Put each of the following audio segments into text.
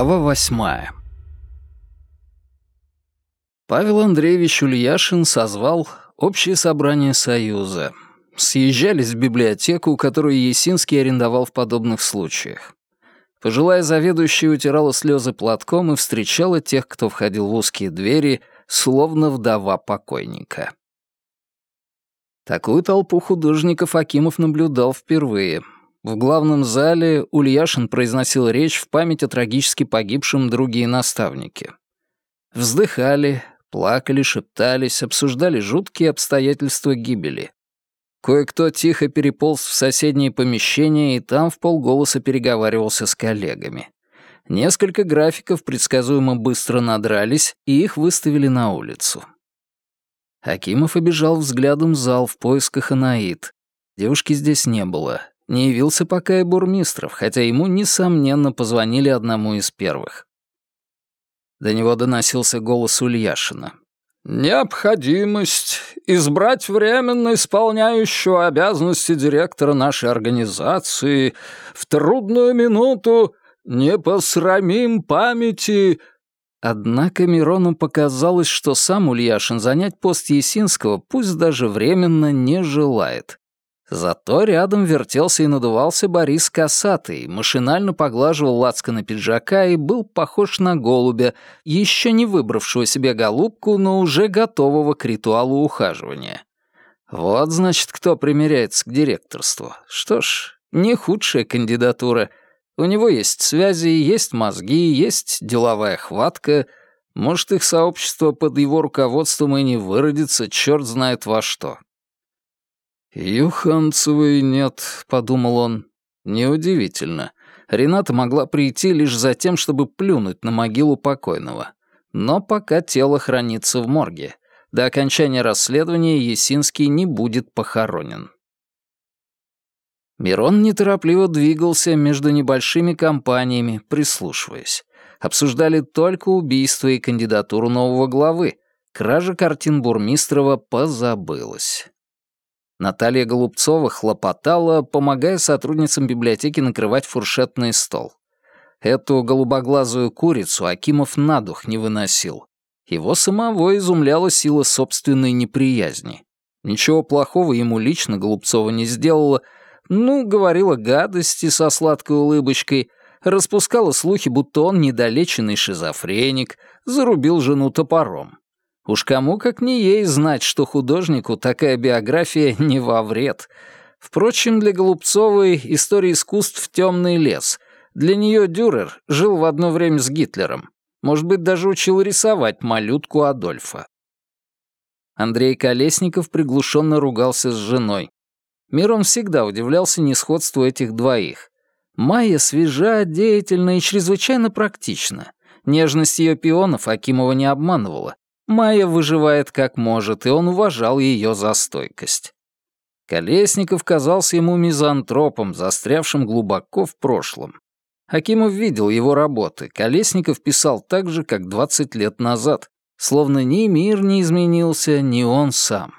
Глава восьмая. Павел Андреевич Ульяшин созвал общее собрание Союза. Съезжались в библиотеку, которую Есинский арендовал в подобных случаях. Пожилая заведующая утирала слезы платком и встречала тех, кто входил в узкие двери, словно вдова покойника. Такую толпу художников Акимов наблюдал впервые — в главном зале Ульяшин произносил речь в память о трагически погибшем друге и наставнике. Вздыхали, плакали, шептались, обсуждали жуткие обстоятельства гибели. Кое-кто тихо переполз в соседнее помещение и там в полголоса переговаривался с коллегами. Несколько графиков предсказуемо быстро надрались, и их выставили на улицу. Акимов обежал взглядом зал в поисках Анаид. Девушки здесь не было. Не явился пока и Бурмистров, хотя ему, несомненно, позвонили одному из первых. До него доносился голос Ульяшина. «Необходимость избрать временно исполняющего обязанности директора нашей организации в трудную минуту не посрамим памяти...» Однако Мирону показалось, что сам Ульяшин занять пост Есинского, пусть даже временно, не желает. Зато рядом вертелся и надувался Борис Косатый, машинально поглаживал лацканы пиджака и был похож на голубя, еще не выбравшего себе голубку, но уже готового к ритуалу ухаживания. Вот, значит, кто примеряется к директорству. Что ж, не худшая кандидатура. У него есть связи, есть мозги, есть деловая хватка. Может, их сообщество под его руководством и не выродится, черт знает во что. «Юханцевой нет», — подумал он. «Неудивительно. Рената могла прийти лишь за тем, чтобы плюнуть на могилу покойного. Но пока тело хранится в морге. До окончания расследования Есинский не будет похоронен». Мирон неторопливо двигался между небольшими компаниями, прислушиваясь. Обсуждали только убийство и кандидатуру нового главы. Кража картин Бурмистрова позабылась. Наталья Голубцова хлопотала, помогая сотрудницам библиотеки накрывать фуршетный стол. Эту голубоглазую курицу Акимов на дух не выносил. Его самого изумляла сила собственной неприязни. Ничего плохого ему лично Голубцова не сделала, ну, говорила гадости со сладкой улыбочкой, распускала слухи, будто он недолеченный шизофреник, зарубил жену топором. Уж кому как не ей знать, что художнику такая биография не во вред. Впрочем, для Голубцовой история искусств «Темный лес». Для нее Дюрер жил в одно время с Гитлером. Может быть, даже учил рисовать малютку Адольфа. Андрей Колесников приглушенно ругался с женой. Мирон всегда удивлялся несходству этих двоих. Майя свежа, деятельна и чрезвычайно практична. Нежность ее пионов Акимова не обманывала. Майя выживает как может, и он уважал ее за стойкость. Колесников казался ему мизантропом, застрявшим глубоко в прошлом. Акимов видел его работы. Колесников писал так же, как 20 лет назад, словно ни мир не изменился, ни он сам.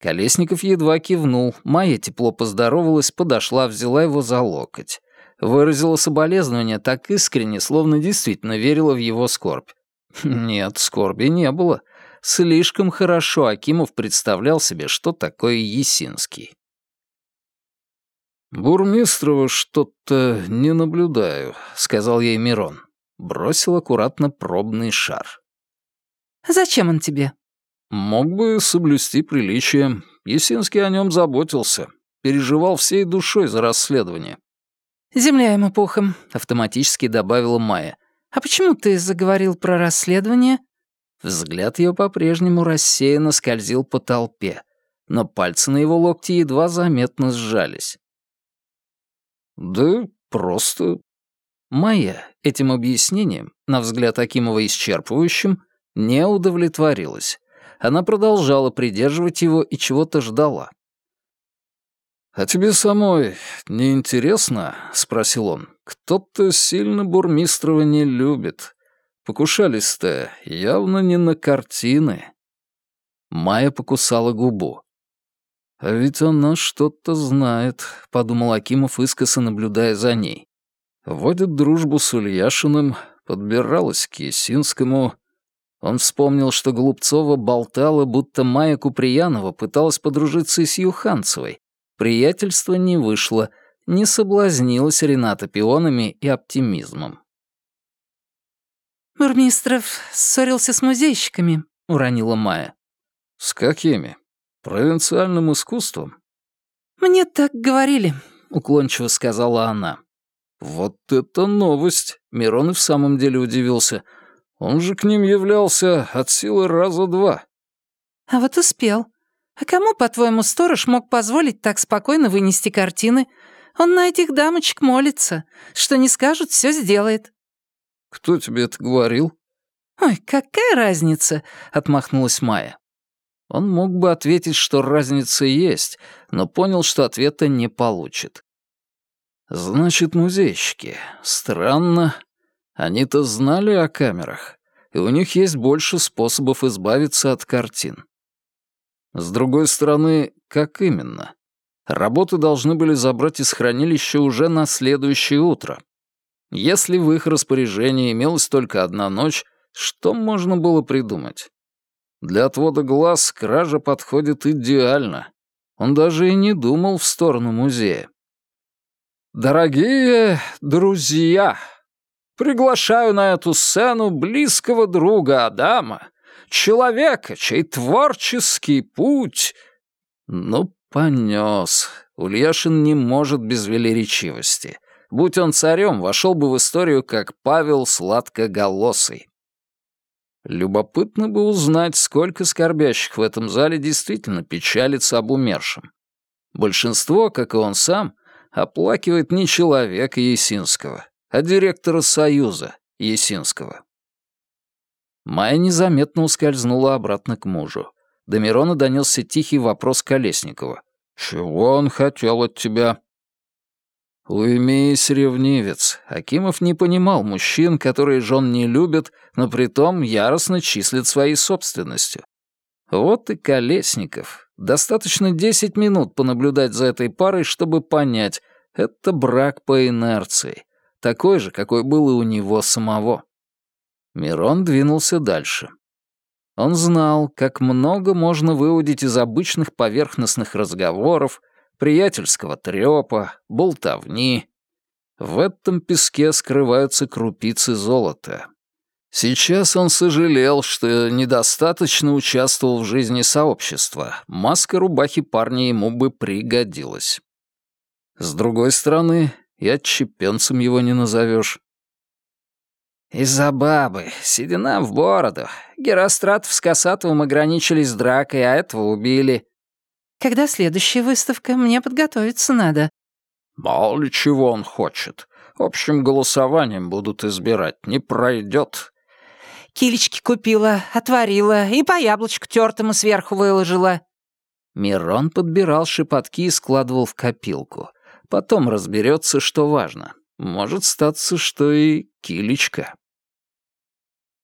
Колесников едва кивнул, Майя тепло поздоровалась, подошла, взяла его за локоть. Выразила соболезнование так искренне, словно действительно верила в его скорбь. Нет, скорби не было. Слишком хорошо Акимов представлял себе, что такое Есинский. «Бурмистрова что-то не наблюдаю», — сказал ей Мирон. Бросил аккуратно пробный шар. «Зачем он тебе?» «Мог бы соблюсти приличие. Есинский о нем заботился. Переживал всей душой за расследование». «Земля ему пухом», — автоматически добавила Майя. «А почему ты заговорил про расследование?» Взгляд ее по-прежнему рассеянно скользил по толпе, но пальцы на его локте едва заметно сжались. «Да просто...» Майя этим объяснением, на взгляд Акимова исчерпывающим, не удовлетворилась. Она продолжала придерживать его и чего-то ждала. «А тебе самой не интересно?» — спросил он. «Кто-то сильно Бурмистрова не любит. Покушались-то явно не на картины». Майя покусала губу. «А ведь она что-то знает», — подумал Акимов, искоса наблюдая за ней. Вводит дружбу с Ульяшиным, подбиралась к Есинскому. Он вспомнил, что Голубцова болтала, будто Майя Куприянова пыталась подружиться с Юханцевой. Приятельство не вышло, не соблазнилась Рената пионами и оптимизмом. «Бурмистров ссорился с музейщиками», — уронила Майя. «С какими? Провинциальным искусством?» «Мне так говорили», — уклончиво сказала она. «Вот это новость!» — Мирон и в самом деле удивился. «Он же к ним являлся от силы раза два». «А вот успел. А кому, по-твоему, сторож мог позволить так спокойно вынести картины? Он на этих дамочек молится. Что не скажут, все сделает». «Кто тебе это говорил?» «Ой, какая разница?» — отмахнулась Майя. Он мог бы ответить, что разница есть, но понял, что ответа не получит. Значит, музейщики. Странно. Они-то знали о камерах, и у них есть больше способов избавиться от картин. С другой стороны, как именно? Работы должны были забрать из хранилища уже на следующее утро. Если в их распоряжении имелась только одна ночь, что можно было придумать? Для отвода глаз кража подходит идеально. Он даже и не думал в сторону музея. Дорогие друзья, приглашаю на эту сцену близкого друга Адама, человека, чей творческий путь... Ну, понес. Ульяшин не может без велеречивости. Будь он царем, вошел бы в историю как Павел Сладкоголосый. Любопытно бы узнать, сколько скорбящих в этом зале действительно печалится об умершем. Большинство, как и он сам, — оплакивает не человека Есинского, а директора Союза Есинского. Майя незаметно ускользнула обратно к мужу. До Мирона донесся тихий вопрос Колесникова. «Чего он хотел от тебя?» Уймись, ревнивец. Акимов не понимал мужчин, которые жен не любят, но притом яростно числят своей собственностью. Вот и Колесников. Достаточно десять минут понаблюдать за этой парой, чтобы понять, это брак по инерции, такой же, какой был и у него самого. Мирон двинулся дальше. Он знал, как много можно выудить из обычных поверхностных разговоров, приятельского трёпа, болтовни. В этом песке скрываются крупицы золота. Сейчас он сожалел, что недостаточно участвовал в жизни сообщества. Маска рубахи парня ему бы пригодилась. С другой стороны, и отщепенцем его не назовешь. «Из-за бабы, седина в бороду. Геростратов с Касатовым ограничились дракой, а этого убили». «Когда следующая выставка? Мне подготовиться надо». «Мало ли чего он хочет. Общим голосованием будут избирать. Не пройдет. Килечки купила, отварила и по яблочку тертому сверху выложила». Мирон подбирал шепотки и складывал в копилку. Потом разберется, что важно. Может статься, что и килечка.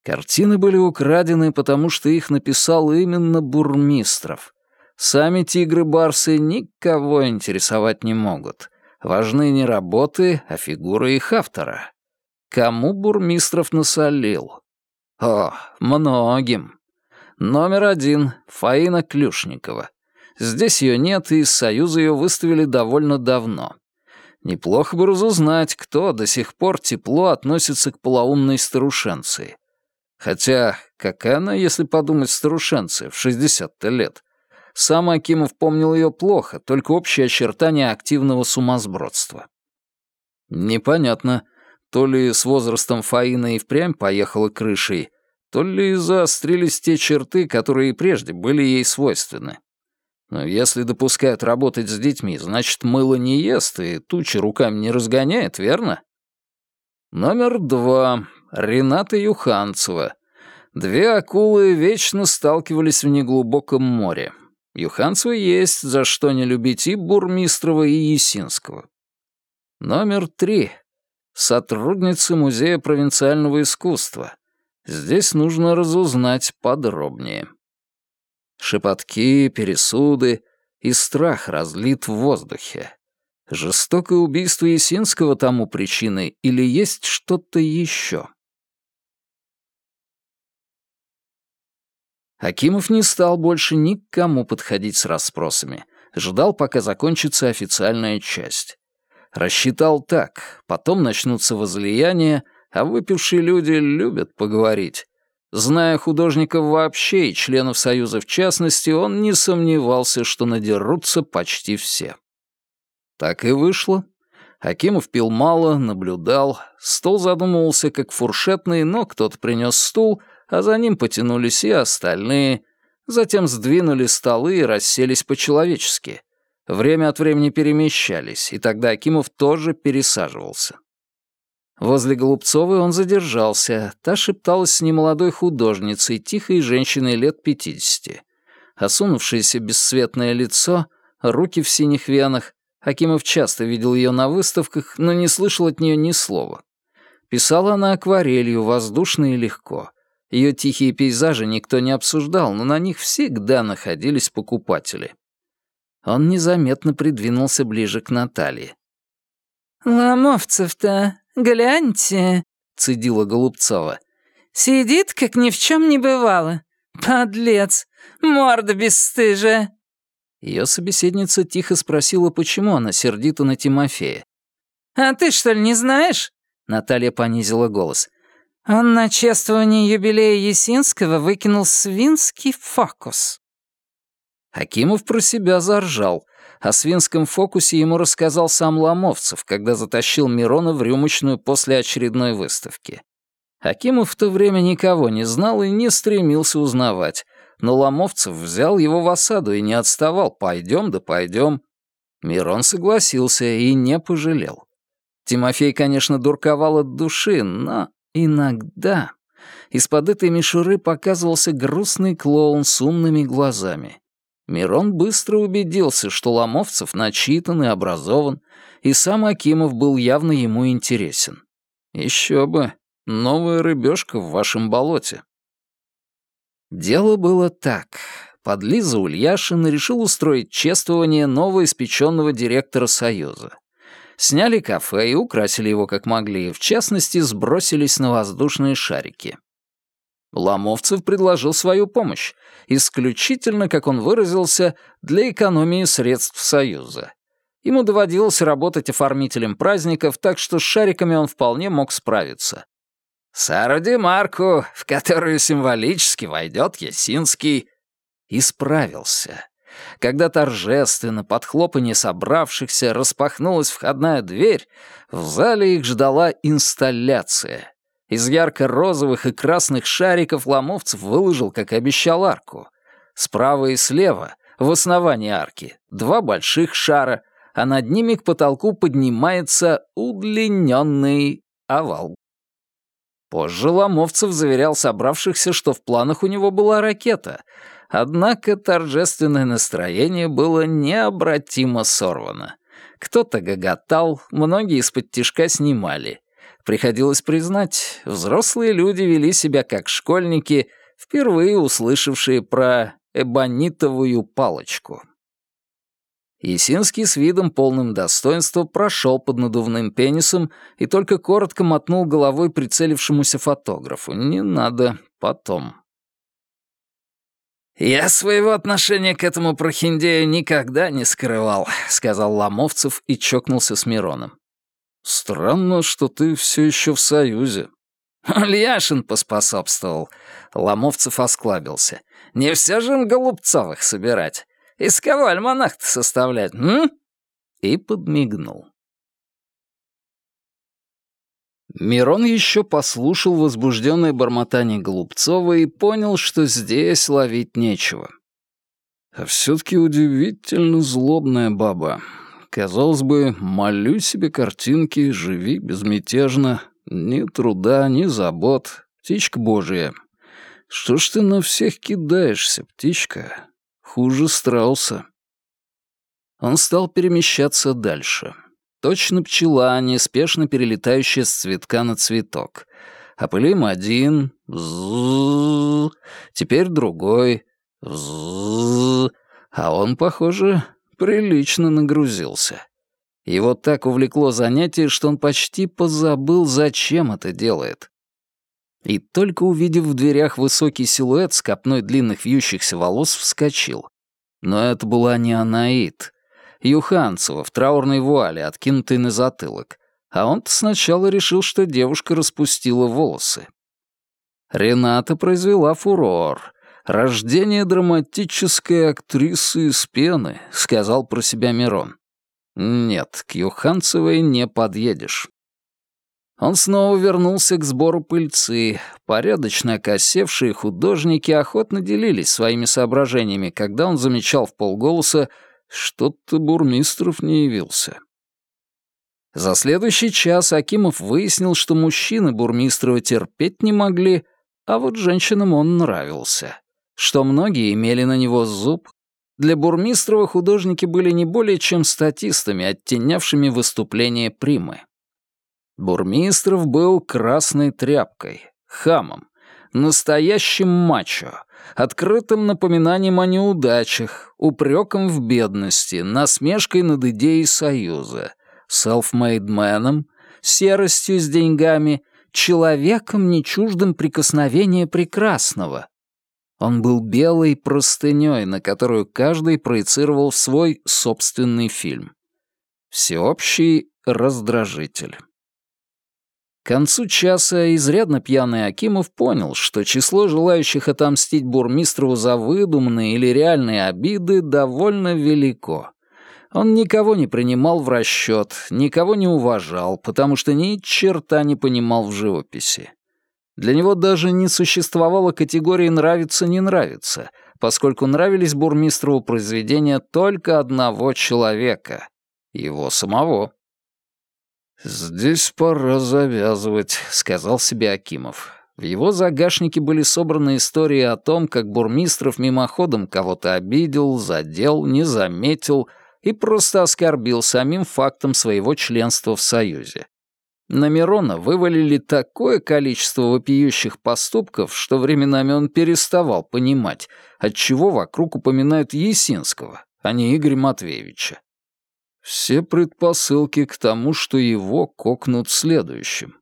Картины были украдены, потому что их написал именно Бурмистров. Сами тигры-барсы никого интересовать не могут. Важны не работы, а фигуры их автора. Кому Бурмистров насолил? О, многим. Номер один — Фаина Клюшникова. Здесь ее нет, и из Союза ее выставили довольно давно. Неплохо бы разузнать, кто до сих пор тепло относится к полоумной старушенции. Хотя, какая она, если подумать, старушенция в 60-то лет? Сам Акимов помнил ее плохо, только общие очертания активного сумасбродства. Непонятно, то ли с возрастом Фаина и впрямь поехала крышей, то ли заострились те черты, которые и прежде были ей свойственны. Но если допускают работать с детьми, значит, мыло не ест и тучи руками не разгоняет, верно? Номер два. Рената Юханцева. Две акулы вечно сталкивались в неглубоком море. Юханцева есть за что не любить и Бурмистрова, и Есинского. Номер три. Сотрудница Музея провинциального искусства. Здесь нужно разузнать подробнее. Шепотки, пересуды и страх разлит в воздухе. Жестокое убийство Есинского тому причиной или есть что-то еще? Акимов не стал больше никому подходить с расспросами. Ждал, пока закончится официальная часть. Рассчитал так, потом начнутся возлияния, а выпившие люди любят поговорить. Зная художников вообще и членов Союза в частности, он не сомневался, что надерутся почти все. Так и вышло. Акимов пил мало, наблюдал. Стол задумывался, как фуршетный, но кто-то принес стул, а за ним потянулись и остальные. Затем сдвинули столы и расселись по-человечески. Время от времени перемещались, и тогда Акимов тоже пересаживался. Возле Голубцовой он задержался. Та шепталась с немолодой художницей, тихой женщиной лет пятидесяти. Осунувшееся бесцветное лицо, руки в синих венах. Акимов часто видел ее на выставках, но не слышал от нее ни слова. Писала она акварелью, воздушно и легко. Ее тихие пейзажи никто не обсуждал, но на них всегда находились покупатели. Он незаметно придвинулся ближе к Наталье. «Ломовцев-то «Гляньте», — цедила Голубцова. «Сидит, как ни в чем не бывало. Подлец! Морда бесстыжая!» Ее собеседница тихо спросила, почему она сердита на Тимофея. «А ты, что ли, не знаешь?» Наталья понизила голос. «Он на чествование юбилея Есинского выкинул свинский фокус». Акимов про себя заржал. О свинском фокусе ему рассказал сам Ломовцев, когда затащил Мирона в рюмочную после очередной выставки. Акимов в то время никого не знал и не стремился узнавать, но Ломовцев взял его в осаду и не отставал «пойдем да пойдем». Мирон согласился и не пожалел. Тимофей, конечно, дурковал от души, но иногда из-под этой мишуры показывался грустный клоун с умными глазами. Мирон быстро убедился, что Ломовцев начитан и образован, и сам Акимов был явно ему интересен. Еще бы, новая рыбешка в вашем болоте. Дело было так. Подлиза Ульяшин решил устроить чествование новоиспеченного директора Союза. Сняли кафе и украсили его как могли, в частности, сбросились на воздушные шарики. Ломовцев предложил свою помощь, исключительно, как он выразился, для экономии средств Союза. Ему доводилось работать оформителем праздников, так что с шариками он вполне мог справиться. «Сару Демарку, в которую символически войдет Ясинский», и справился. Когда торжественно, под хлопанье собравшихся, распахнулась входная дверь, в зале их ждала инсталляция. Из ярко-розовых и красных шариков Ломовцев выложил, как и обещал, арку. Справа и слева, в основании арки, два больших шара, а над ними к потолку поднимается удлиненный овал. Позже Ломовцев заверял собравшихся, что в планах у него была ракета, однако торжественное настроение было необратимо сорвано. Кто-то гоготал, многие из-под тишка снимали. Приходилось признать, взрослые люди вели себя как школьники, впервые услышавшие про эбонитовую палочку. Есинский с видом полным достоинства прошел под надувным пенисом и только коротко мотнул головой прицелившемуся фотографу. «Не надо, потом». «Я своего отношения к этому прохиндею никогда не скрывал», — сказал Ломовцев и чокнулся с Мироном. «Странно, что ты все еще в Союзе». «Ульяшин поспособствовал». Ломовцев осклабился. «Не все же им Голубцовых собирать. Из кого альманах-то составлять, м?» И подмигнул. Мирон еще послушал возбужденное бормотание Голубцова и понял, что здесь ловить нечего. А все-таки удивительно злобная баба. Казалось бы, молю себе картинки, живи безмятежно, ни труда, ни забот, птичка божья. Что ж ты на всех кидаешься, птичка? Хуже страуса. Он стал перемещаться дальше. Точно пчела, неспешно перелетающая с цветка на цветок. Опылим один, теперь другой, а он, похоже, прилично нагрузился. Его так увлекло занятие, что он почти позабыл, зачем это делает. И только увидев в дверях высокий силуэт с копной длинных вьющихся волос, вскочил. Но это была не Анаит. Юханцева в траурной вуале, откинутой на затылок. А он-то сначала решил, что девушка распустила волосы. Рената произвела фурор. «Рождение драматической актрисы из пены», — сказал про себя Мирон. «Нет, к Юханцевой не подъедешь». Он снова вернулся к сбору пыльцы. Порядочно окосевшие художники охотно делились своими соображениями, когда он замечал в полголоса, что-то Бурмистров не явился. За следующий час Акимов выяснил, что мужчины Бурмистрова терпеть не могли, а вот женщинам он нравился. Что многие имели на него зуб. Для Бурмистрова художники были не более чем статистами, оттенявшими выступление Примы. Бурмистров был красной тряпкой, хамом, настоящим мачо, открытым напоминанием о неудачах, упреком в бедности, насмешкой над идеей союза, man, серостью с деньгами, человеком, не чуждым прикосновения прекрасного. Он был белой простыней, на которую каждый проецировал свой собственный фильм. Всеобщий раздражитель. К концу часа изрядно пьяный Акимов понял, что число желающих отомстить бурмистрову за выдуманные или реальные обиды довольно велико. Он никого не принимал в расчет, никого не уважал, потому что ни черта не понимал в живописи. Для него даже не существовало категории «нравится-не нравится», поскольку нравились бурмистрову произведения только одного человека — его самого. «Здесь пора завязывать», — сказал себе Акимов. В его загашнике были собраны истории о том, как Бурмистров мимоходом кого-то обидел, задел, не заметил и просто оскорбил самим фактом своего членства в Союзе. На Мирона вывалили такое количество вопиющих поступков, что временами он переставал понимать, отчего вокруг упоминают Есинского, а не Игоря Матвеевича. Все предпосылки к тому, что его кокнут следующим.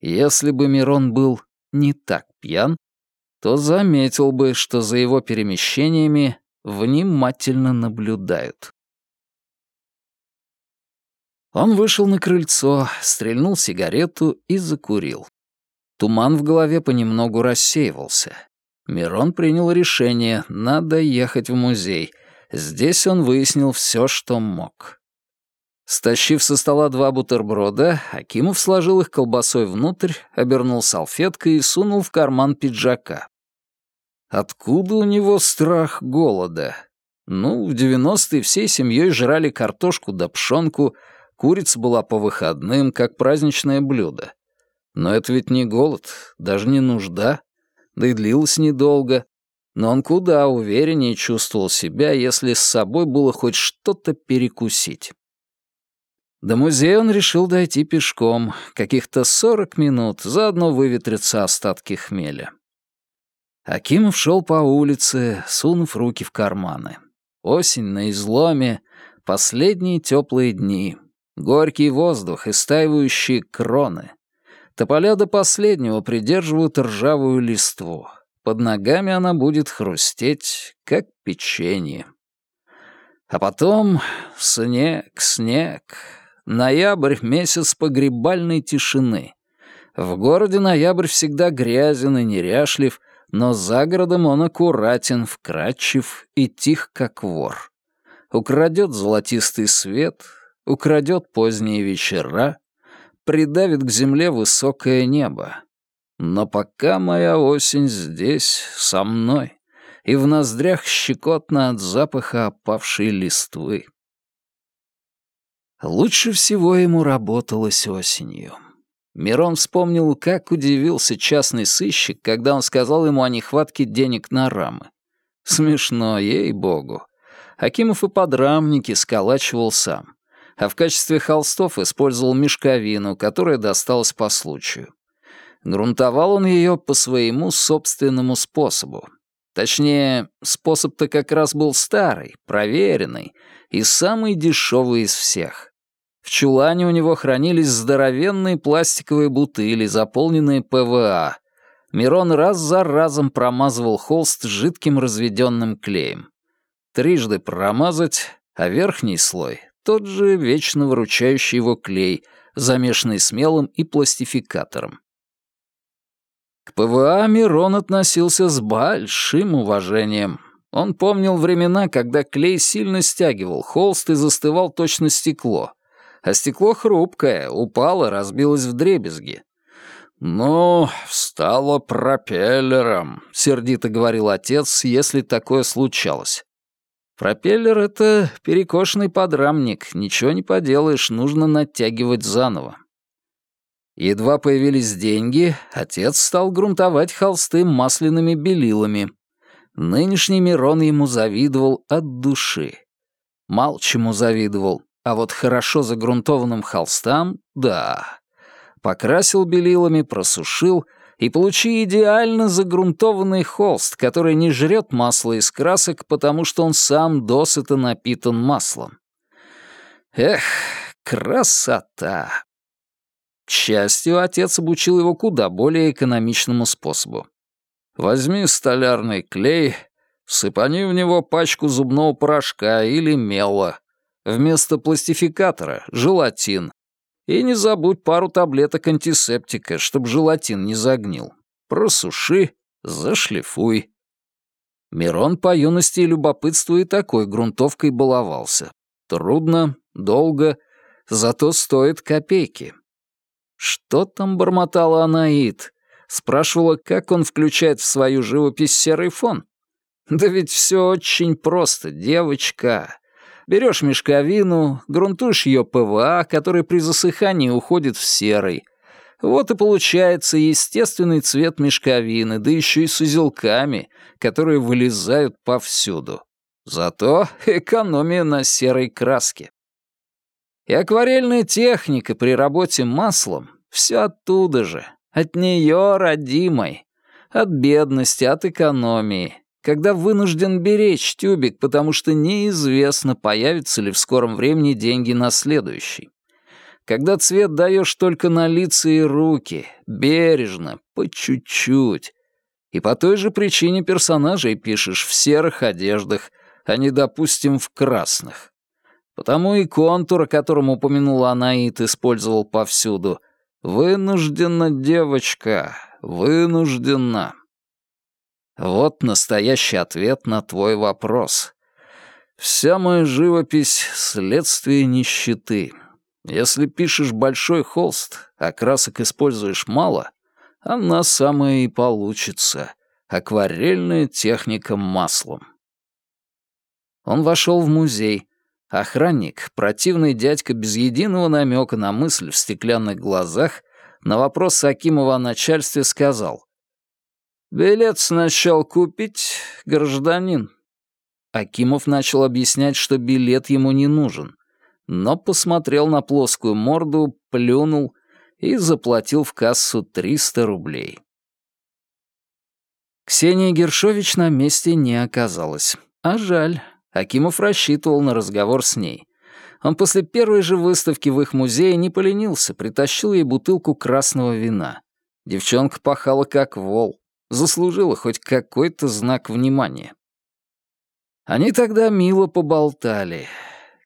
Если бы Мирон был не так пьян, то заметил бы, что за его перемещениями внимательно наблюдают. Он вышел на крыльцо, стрельнул сигарету и закурил. Туман в голове понемногу рассеивался. Мирон принял решение, надо ехать в музей, Здесь он выяснил все, что мог. Стащив со стола два бутерброда, Акимов сложил их колбасой внутрь, обернул салфеткой и сунул в карман пиджака. Откуда у него страх голода? Ну, в девяностые всей семьей жрали картошку да пшенку, курица была по выходным, как праздничное блюдо. Но это ведь не голод, даже не нужда, да и длилось недолго но он куда увереннее чувствовал себя, если с собой было хоть что-то перекусить. До музея он решил дойти пешком, каких-то сорок минут, заодно выветрятся остатки хмеля. Акимов шел по улице, сунув руки в карманы. Осень на изломе, последние теплые дни, горький воздух и стаивающие кроны. Тополя до последнего придерживают ржавую листву. Под ногами она будет хрустеть, как печенье. А потом снег, снег. Ноябрь — месяц погребальной тишины. В городе ноябрь всегда грязен и неряшлив, но за городом он аккуратен, вкрадчив и тих, как вор. Украдет золотистый свет, украдет поздние вечера, придавит к земле высокое небо. Но пока моя осень здесь, со мной, и в ноздрях щекотно от запаха опавшей листвы. Лучше всего ему работалось осенью. Мирон вспомнил, как удивился частный сыщик, когда он сказал ему о нехватке денег на рамы. Смешно, ей-богу. Акимов и подрамники сколачивал сам, а в качестве холстов использовал мешковину, которая досталась по случаю. Грунтовал он ее по своему собственному способу. Точнее, способ-то как раз был старый, проверенный и самый дешевый из всех. В чулане у него хранились здоровенные пластиковые бутыли, заполненные ПВА. Мирон раз за разом промазывал холст жидким разведенным клеем. Трижды промазать, а верхний слой — тот же вечно выручающий его клей, замешанный с мелом и пластификатором. К ПВА Мирон относился с большим уважением. Он помнил времена, когда клей сильно стягивал холст и застывал точно стекло. А стекло хрупкое, упало, разбилось в дребезги. «Ну, стало пропеллером», — сердито говорил отец, если такое случалось. Пропеллер — это перекошенный подрамник, ничего не поделаешь, нужно натягивать заново. Едва появились деньги, отец стал грунтовать холсты масляными белилами. Нынешний Мирон ему завидовал от души. Мало чему завидовал, а вот хорошо загрунтованным холстам — да. Покрасил белилами, просушил — и получи идеально загрунтованный холст, который не жрет масло из красок, потому что он сам досыта напитан маслом. Эх, красота! К счастью, отец обучил его куда более экономичному способу. Возьми столярный клей, сыпани в него пачку зубного порошка или мела. Вместо пластификатора — желатин. И не забудь пару таблеток антисептика, чтобы желатин не загнил. Просуши, зашлифуй. Мирон по юности и любопытству и такой грунтовкой баловался. Трудно, долго, зато стоит копейки. Что там бормотала Анаит? Спрашивала, как он включает в свою живопись серый фон. Да ведь все очень просто, девочка. Берешь мешковину, грунтуешь ее ПВА, который при засыхании уходит в серый. Вот и получается естественный цвет мешковины, да еще и с узелками, которые вылезают повсюду. Зато экономия на серой краске. И акварельная техника при работе маслом — все оттуда же, от нее родимой, от бедности, от экономии когда вынужден беречь тюбик, потому что неизвестно, появятся ли в скором времени деньги на следующий. Когда цвет даешь только на лица и руки, бережно, по чуть-чуть. И по той же причине персонажей пишешь в серых одеждах, а не, допустим, в красных. Потому и контур, о котором упомянула Анаит, использовал повсюду. Вынуждена девочка, вынуждена. Вот настоящий ответ на твой вопрос. Вся моя живопись — следствие нищеты. Если пишешь большой холст, а красок используешь мало, она самая и получится. Акварельная техника маслом. Он вошел в музей. Охранник, противный дядька без единого намека на мысль в стеклянных глазах, на вопрос Акимова о начальстве сказал «Билет сначала купить, гражданин». Акимов начал объяснять, что билет ему не нужен, но посмотрел на плоскую морду, плюнул и заплатил в кассу 300 рублей. Ксения Гершович на месте не оказалась. А жаль, Акимов рассчитывал на разговор с ней. Он после первой же выставки в их музее не поленился, притащил ей бутылку красного вина. Девчонка пахала как вол заслужила хоть какой-то знак внимания. Они тогда мило поболтали.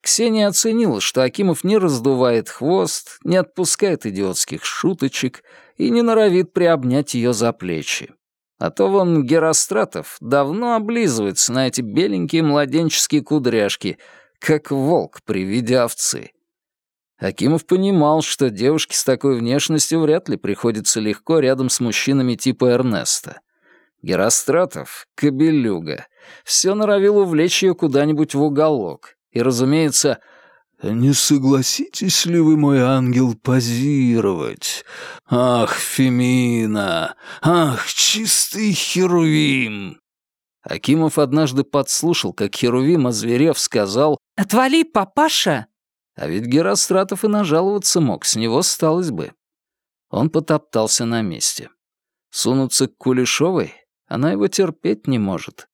Ксения оценила, что Акимов не раздувает хвост, не отпускает идиотских шуточек и не норовит приобнять ее за плечи. А то вон Геростратов давно облизывается на эти беленькие младенческие кудряшки, как волк при виде овцы. Акимов понимал, что девушке с такой внешностью вряд ли приходится легко рядом с мужчинами типа Эрнеста. Геростратов — кобелюга. Все норовил увлечь ее куда-нибудь в уголок. И, разумеется, «Не согласитесь ли вы, мой ангел, позировать? Ах, Фемина! Ах, чистый Херувим!» Акимов однажды подслушал, как Херувим, озверев, сказал «Отвали, папаша!» А ведь Геростратов и нажаловаться мог, с него сталось бы. Он потоптался на месте. Сунуться к Кулешовой? Она его терпеть не может.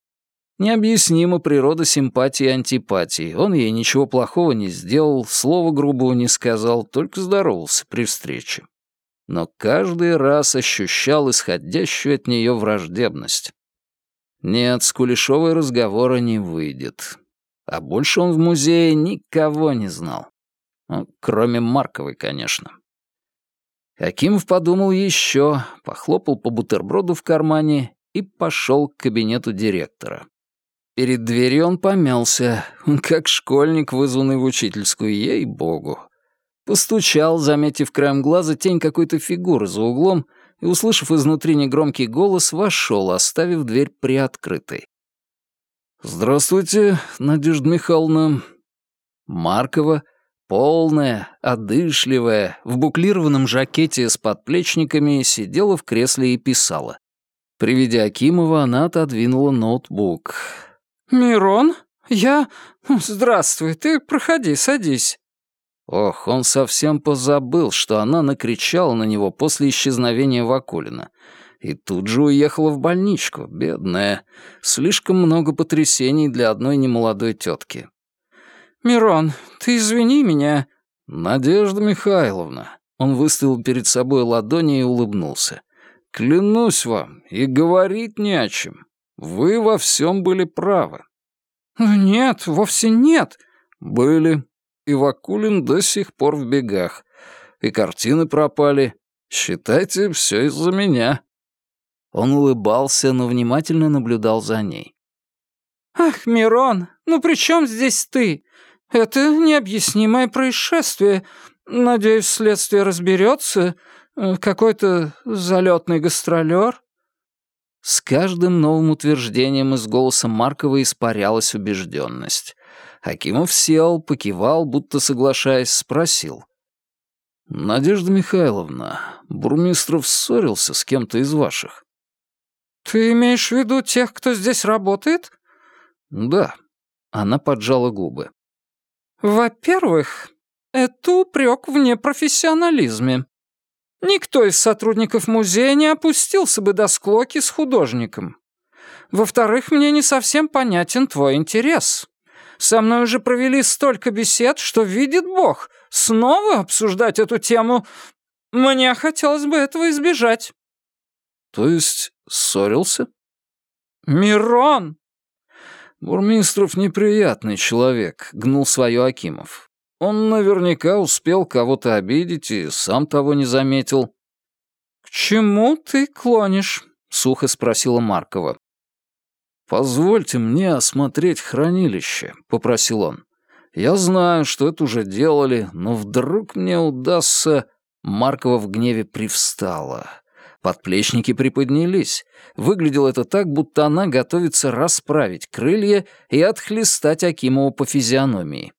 Необъяснима природа симпатии и антипатии. Он ей ничего плохого не сделал, слова грубого не сказал, только здоровался при встрече. Но каждый раз ощущал исходящую от нее враждебность. Нет, с Кулешовой разговора не выйдет. А больше он в музее никого не знал. Ну, кроме Марковой, конечно. Акимов подумал еще, похлопал по бутерброду в кармане и пошел к кабинету директора. Перед дверью он помялся, как школьник, вызванный в учительскую, ей-богу. Постучал, заметив краем глаза тень какой-то фигуры за углом, и, услышав изнутри негромкий голос, вошел, оставив дверь приоткрытой. «Здравствуйте, Надежда Михайловна». Маркова, полная, одышливая, в буклированном жакете с подплечниками, сидела в кресле и писала. При виде Акимова она отодвинула ноутбук. «Мирон? Я... Здравствуй, ты проходи, садись». Ох, он совсем позабыл, что она накричала на него после исчезновения Вакулина. И тут же уехала в больничку, бедная. Слишком много потрясений для одной немолодой тетки. «Мирон, ты извини меня». «Надежда Михайловна». Он выставил перед собой ладони и улыбнулся. «Клянусь вам, и говорить не о чем. Вы во всем были правы». «Нет, вовсе нет». «Были. И Вакулин до сих пор в бегах. И картины пропали. Считайте, все из-за меня». Он улыбался, но внимательно наблюдал за ней. «Ах, Мирон, ну при чем здесь ты? Это необъяснимое происшествие. Надеюсь, следствие разберется. Э, какой-то залетный гастролер». С каждым новым утверждением из голоса Маркова испарялась убежденность. Акимов сел, покивал, будто соглашаясь, спросил. «Надежда Михайловна, Бурмистров ссорился с кем-то из ваших?» «Ты имеешь в виду тех, кто здесь работает?» «Да». Она поджала губы. «Во-первых, это упрек в непрофессионализме. Никто из сотрудников музея не опустился бы до склоки с художником. Во-вторых, мне не совсем понятен твой интерес. Со мной уже провели столько бесед, что, видит Бог, снова обсуждать эту тему мне хотелось бы этого избежать». «То есть ссорился?» «Мирон!» «Бурмистров неприятный человек», — гнул свое Акимов. Он наверняка успел кого-то обидеть и сам того не заметил. «К чему ты клонишь?» — сухо спросила Маркова. «Позвольте мне осмотреть хранилище», — попросил он. «Я знаю, что это уже делали, но вдруг мне удастся...» Маркова в гневе привстала. Подплечники приподнялись. Выглядело это так, будто она готовится расправить крылья и отхлестать Акимова по физиономии.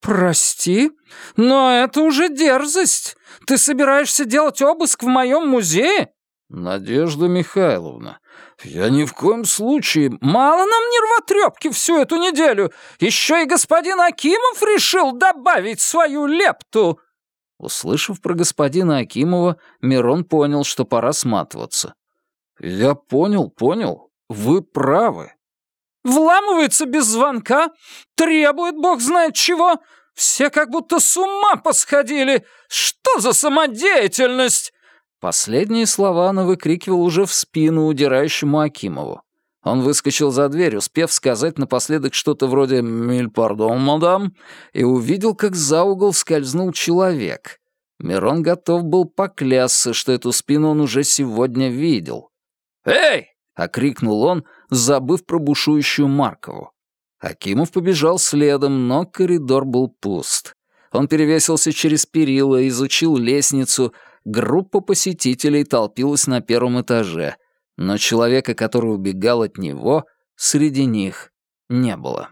«Прости, но это уже дерзость. Ты собираешься делать обыск в моем музее?» «Надежда Михайловна, я ни в коем случае...» «Мало нам нервотрепки всю эту неделю. Еще и господин Акимов решил добавить свою лепту!» Услышав про господина Акимова, Мирон понял, что пора сматываться. «Я понял, понял. Вы правы. Вламывается без звонка, требует бог знает чего. Все как будто с ума посходили. Что за самодеятельность?» Последние слова она выкрикивала уже в спину удирающему Акимову. Он выскочил за дверь, успев сказать напоследок что-то вроде «Миль пардон, мадам», и увидел, как за угол скользнул человек. Мирон готов был поклясться, что эту спину он уже сегодня видел. «Эй!» — окрикнул он, забыв про бушующую Маркову. Акимов побежал следом, но коридор был пуст. Он перевесился через перила, изучил лестницу. Группа посетителей толпилась на первом этаже, но человека, который убегал от него, среди них не было.